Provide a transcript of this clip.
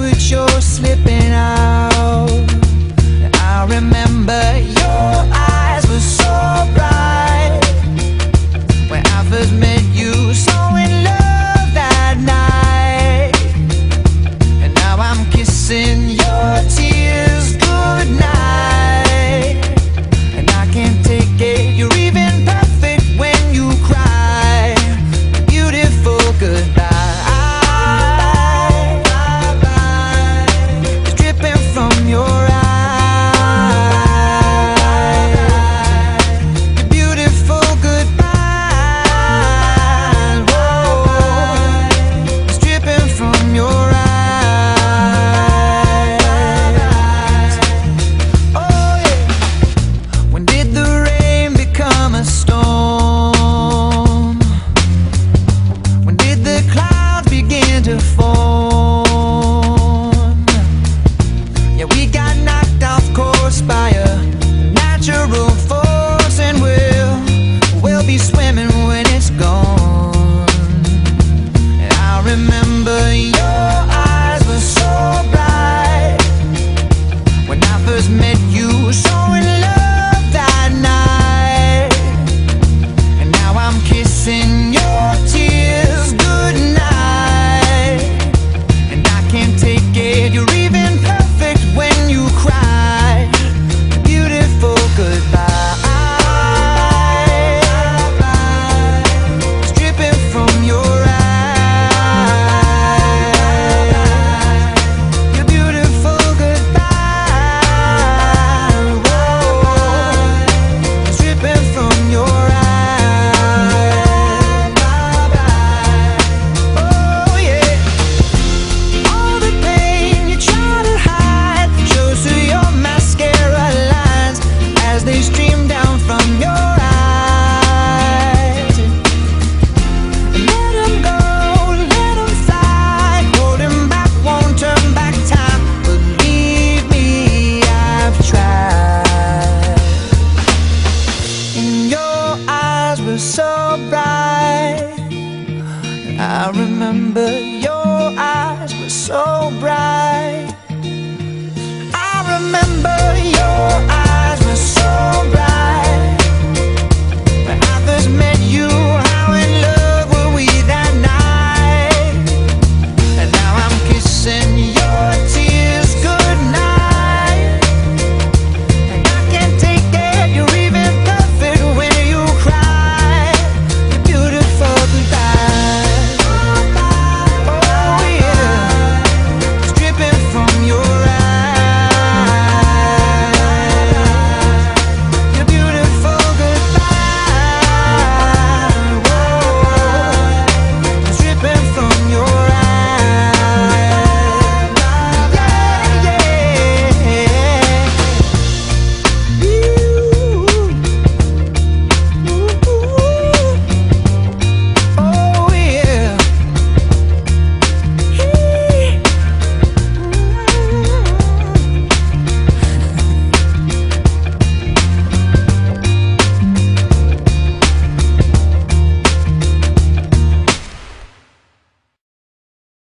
but you're slipping For. cry. I remember your eyes were so bright. I remember.